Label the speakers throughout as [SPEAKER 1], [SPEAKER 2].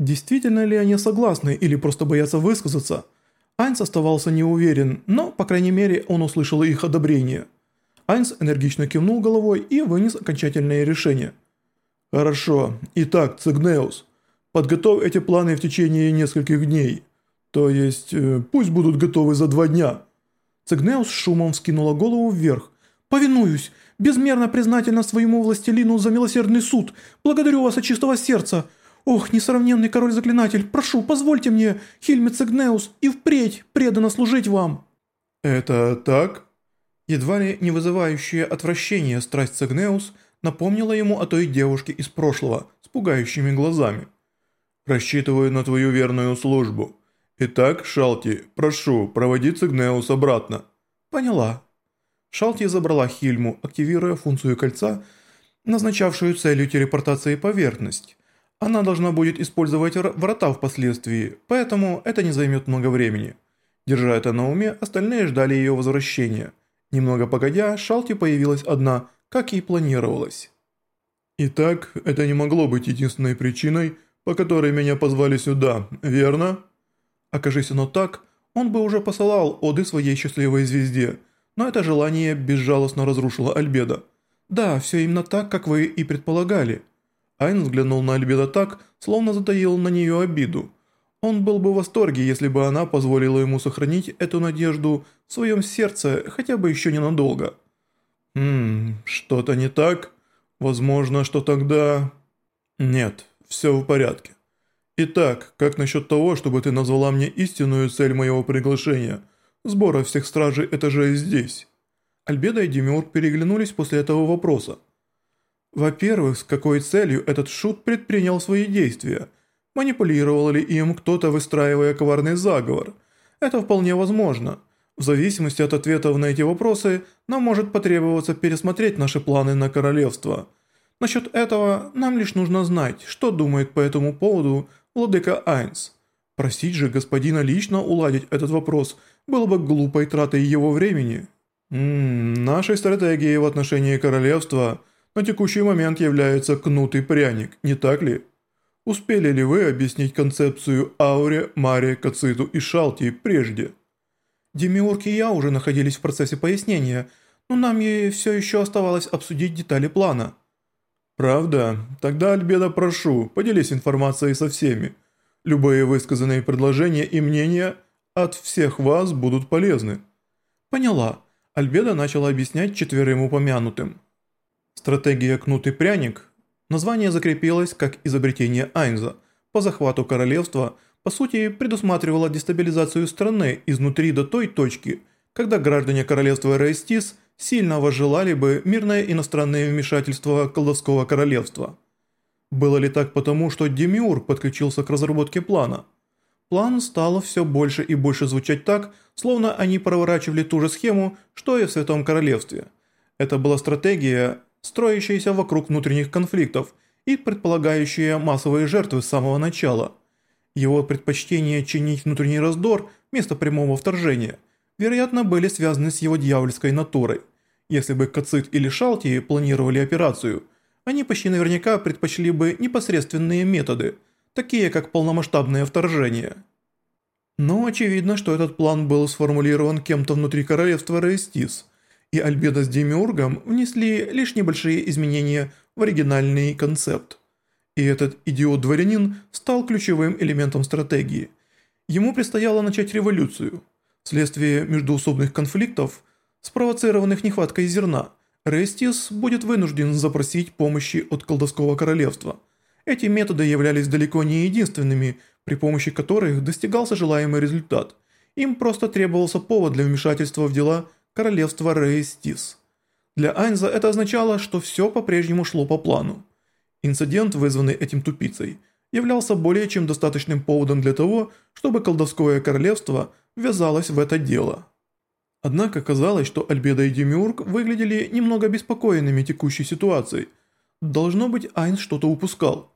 [SPEAKER 1] Действительно ли они согласны или просто боятся высказаться? Айнс оставался не уверен, но, по крайней мере, он услышал их одобрение. Айнс энергично кивнул головой и вынес окончательное решение. «Хорошо. Итак, Цигнеус, подготовь эти планы в течение нескольких дней. То есть, э, пусть будут готовы за два дня».
[SPEAKER 2] Цигнеус шумом вскинула голову вверх. «Повинуюсь! Безмерно признательна своему властелину за милосердный суд! Благодарю вас от чистого сердца! Ох, несравненный король-заклинатель, прошу, позвольте мне, Хильме Цигнеус, и впредь преданно служить вам!»
[SPEAKER 1] «Это так?»
[SPEAKER 3] Едва ли не вызывающая отвращение страсть Цигнеус напомнила ему о той девушке из прошлого с пугающими глазами.
[SPEAKER 1] «Рассчитываю на твою верную службу. Итак, Шалти, прошу, проводи Цигнеус обратно».
[SPEAKER 2] «Поняла».
[SPEAKER 3] Шалти забрала Хильму, активируя функцию кольца, назначавшую целью телепортации поверхность. Она должна будет использовать врата впоследствии, поэтому это не займет много времени. Держа это на уме, остальные ждали ее возвращения. Немного погодя, Шалти появилась одна, как и планировалось.
[SPEAKER 1] «Итак, это не могло быть единственной причиной, по которой меня позвали сюда, верно?»
[SPEAKER 3] Окажись оно так, он бы уже посылал оды своей счастливой звезде, но это желание безжалостно разрушило Альбедо. «Да, все именно так, как вы и предполагали». Айн взглянул на Альбедо так, словно затаил на нее обиду. Он был бы в восторге, если бы она позволила ему сохранить эту надежду в своем сердце хотя бы еще ненадолго.
[SPEAKER 1] «Ммм, что-то не так? Возможно, что тогда...» «Нет, все в порядке. Итак, как насчет того, чтобы ты назвала мне истинную цель моего приглашения? Сбора всех стражей этажей здесь?»
[SPEAKER 3] Альбеда и Демиург переглянулись после этого вопроса. Во-первых, с какой целью этот шут предпринял свои действия? Манипулировал ли им кто-то, выстраивая коварный заговор? Это вполне возможно. В зависимости от ответов на эти вопросы, нам может потребоваться пересмотреть наши планы на королевство. Насчет этого нам лишь нужно знать, что думает по этому поводу владыка Айнс. Просить же господина лично уладить этот вопрос было бы глупой тратой его времени.
[SPEAKER 1] Ммм, нашей стратегией в отношении королевства – на текущий момент является кнут и пряник, не так ли? Успели ли вы объяснить концепцию Ауре, Маре, Кациту и Шалти прежде?
[SPEAKER 2] Демиург и я уже находились в процессе пояснения, но нам и все еще оставалось обсудить детали плана.
[SPEAKER 1] Правда? Тогда, Альбеда, прошу, поделись информацией со всеми. Любые высказанные предложения и мнения от всех вас будут полезны.
[SPEAKER 3] Поняла. Альбеда начала объяснять четверым упомянутым. Стратегия «Кнут и пряник» название закрепилось как изобретение Айнза по захвату королевства, по сути предусматривала дестабилизацию страны изнутри до той точки, когда граждане королевства Рейстис сильно возжелали бы мирное иностранное вмешательство колдовского королевства. Было ли так потому, что Демиур подключился к разработке плана? План стал все больше и больше звучать так, словно они проворачивали ту же схему, что и в Святом Королевстве. Это была стратегия строящиеся вокруг внутренних конфликтов и предполагающие массовые жертвы с самого начала. Его предпочтение чинить внутренний раздор вместо прямого вторжения, вероятно, были связаны с его дьявольской натурой. Если бы Кацит или Шалти планировали операцию, они почти наверняка предпочли бы непосредственные методы, такие как полномасштабное вторжение. Но очевидно, что этот план был сформулирован кем-то внутри королевства Рейстис – и Альбедо с Демиургом внесли лишь небольшие изменения в оригинальный концепт. И этот идиот-дворянин стал ключевым элементом стратегии. Ему предстояло начать революцию. Вследствие междуусобных конфликтов, спровоцированных нехваткой зерна, Рестис будет вынужден запросить помощи от колдовского королевства. Эти методы являлись далеко не единственными, при помощи которых достигался желаемый результат. Им просто требовался повод для вмешательства в дела королевства Рейстис. Для Айнза это означало, что все по-прежнему шло по плану. Инцидент, вызванный этим тупицей, являлся более чем достаточным поводом для того, чтобы колдовское королевство ввязалось в это дело. Однако казалось, что Альбеда и Демиург выглядели немного обеспокоенными текущей ситуацией. Должно быть, Айнс что-то упускал.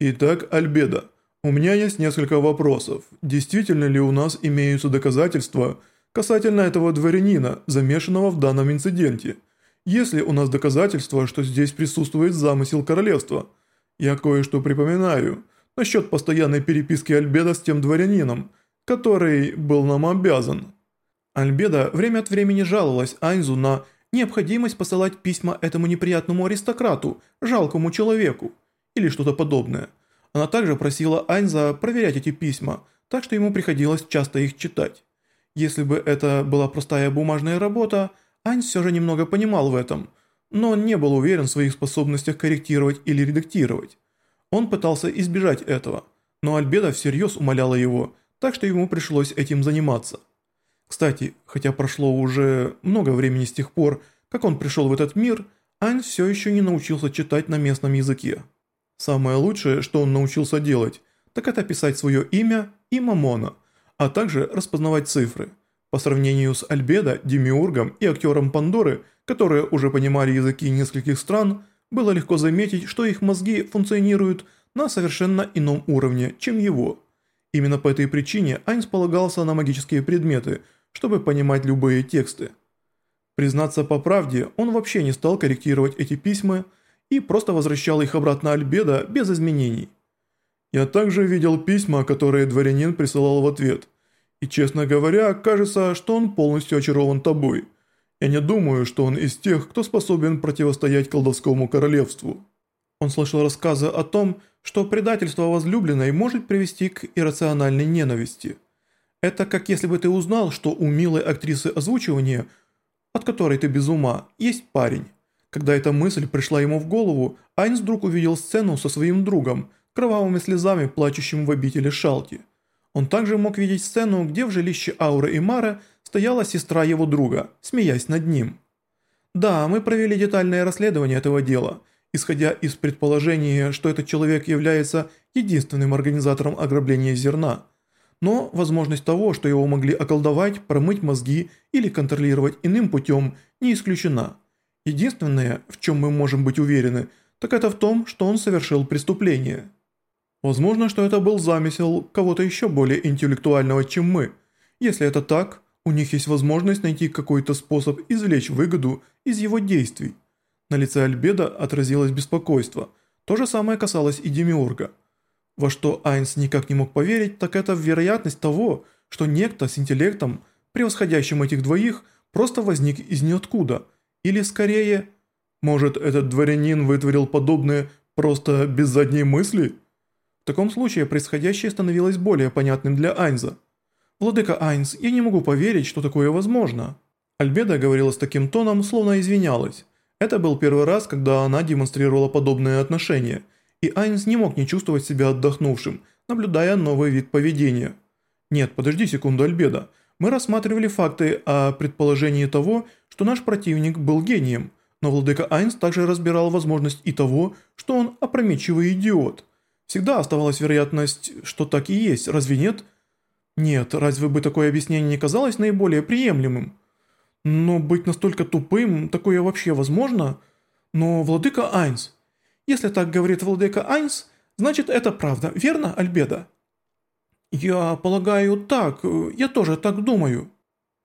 [SPEAKER 1] «Итак, Альбеда, у меня есть несколько вопросов. Действительно ли у нас имеются доказательства, Касательно этого дворянина, замешанного в данном инциденте. Если у нас доказательства, что здесь присутствует замысел королевства? Я кое-что припоминаю,
[SPEAKER 3] насчет постоянной переписки Альбеда с тем дворянином, который был нам обязан».
[SPEAKER 1] Альбеда время от времени жаловалась Айнзу на необходимость посылать письма этому неприятному аристократу, жалкому человеку, или что-то подобное. Она также просила Айнза проверять эти письма, так что ему приходилось часто их читать. Если бы это была простая бумажная работа, Айнз все же немного понимал в этом, но он не был уверен в своих способностях корректировать или редактировать. Он пытался избежать этого, но Альбеда всерьез умоляла его, так что ему пришлось этим заниматься. Кстати, хотя прошло уже много времени с тех пор, как он пришел в этот мир, Айн все еще не научился читать на местном языке. Самое лучшее, что он научился делать, так это писать свое имя и Мамона, а также распознавать цифры. По сравнению с Альбедо, Демиургом и актером Пандоры, которые уже понимали языки нескольких стран, было легко заметить, что их мозги функционируют на совершенно ином уровне, чем его. Именно по этой причине Айнс полагался на магические предметы, чтобы понимать любые тексты. Признаться по правде, он вообще не стал корректировать эти письма и просто возвращал их обратно Альбедо без изменений. Я также видел письма, которые дворянин присылал в ответ. И честно говоря, кажется, что он полностью очарован тобой. Я не думаю, что он из тех, кто способен противостоять колдовскому королевству. Он слышал рассказы о том, что предательство возлюбленной может привести к иррациональной ненависти. Это как если бы ты узнал, что у милой актрисы озвучивания, от которой ты без ума, есть парень. Когда эта мысль пришла ему в голову, Айнс вдруг увидел сцену со своим другом, кровавыми слезами плачущим в обители Шалти. Он также мог видеть сцену, где в жилище Ауры и Мара стояла сестра его друга, смеясь над ним. Да, мы провели детальное расследование этого дела – исходя из предположения, что этот человек является единственным организатором ограбления зерна. Но возможность того, что его могли околдовать, промыть мозги или контролировать иным путем, не исключена. Единственное, в чем мы можем быть уверены, так это в том, что он совершил преступление. Возможно, что это был замысел кого-то еще более интеллектуального, чем мы. Если это так, у них есть возможность найти какой-то способ извлечь выгоду из его действий. На лице Альбеда отразилось беспокойство. То же самое касалось и Демиурга. Во что Айнс никак не мог поверить, так это вероятность того, что некто с интеллектом, превосходящим этих двоих, просто возник из ниоткуда. Или скорее, может этот дворянин вытворил подобное просто без задней мысли? В таком случае происходящее становилось более понятным для Айнза. «Владыка Айнс, я не могу поверить, что такое возможно». Альбеда говорила с таким тоном, словно извинялась. Это был первый раз, когда она демонстрировала подобные отношения, и Айнс не мог не чувствовать себя отдохнувшим, наблюдая новый вид поведения. Нет, подожди секунду, Альбеда. Мы рассматривали факты о предположении того, что наш противник был гением, но владыка Айнс также разбирал возможность и того, что он опрометчивый идиот. Всегда оставалась вероятность, что так и есть, разве нет? Нет, разве бы такое объяснение не казалось наиболее приемлемым? Но быть настолько тупым, такое вообще возможно? Но владыка Айнс... Если так говорит владыка Айнс, значит это правда, верно, Альбеда? Я полагаю так, я тоже так думаю.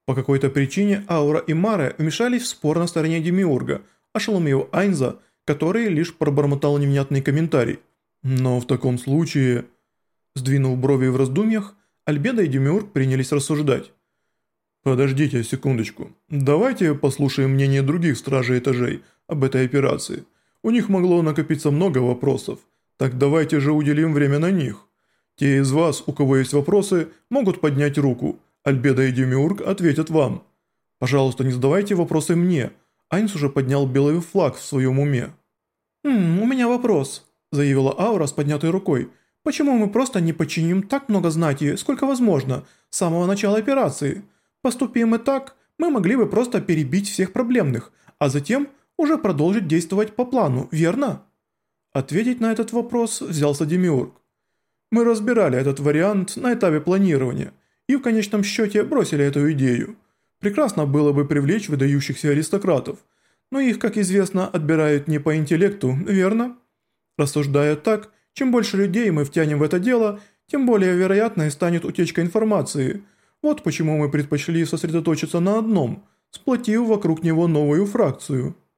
[SPEAKER 1] По какой-то причине Аура и Маре вмешались в спор на стороне Демиурга, ошеломив Айнза, который лишь пробормотал невнятный комментарий. Но в таком случае... Сдвинув брови в раздумьях, Альбеда и Демиург принялись рассуждать. Подождите секундочку. Давайте послушаем мнение других стражей этажей об этой операции. У них могло накопиться много вопросов. Так давайте же уделим время на них. Те из вас, у кого есть вопросы, могут поднять руку. Альбеда и Демиург ответят вам. Пожалуйста, не задавайте вопросы мне. Айнс уже поднял белый флаг в своем уме. «Хм, у меня вопрос», – заявила Аура с поднятой рукой. «Почему мы просто не подчиним так много знати, сколько возможно, с самого начала операции?» Поступим мы так, мы могли бы просто перебить всех проблемных, а затем уже продолжить действовать по плану, верно? Ответить на этот вопрос взялся Демиург. Мы разбирали этот вариант на этапе планирования и в конечном счете бросили эту идею. Прекрасно было бы привлечь выдающихся аристократов, но их, как известно, отбирают не по интеллекту, верно? Рассуждая так, чем больше людей мы втянем в это дело, тем более вероятной станет утечка информации – вот почему мы предпочли сосредоточиться на одном, сплотив вокруг него новую фракцию –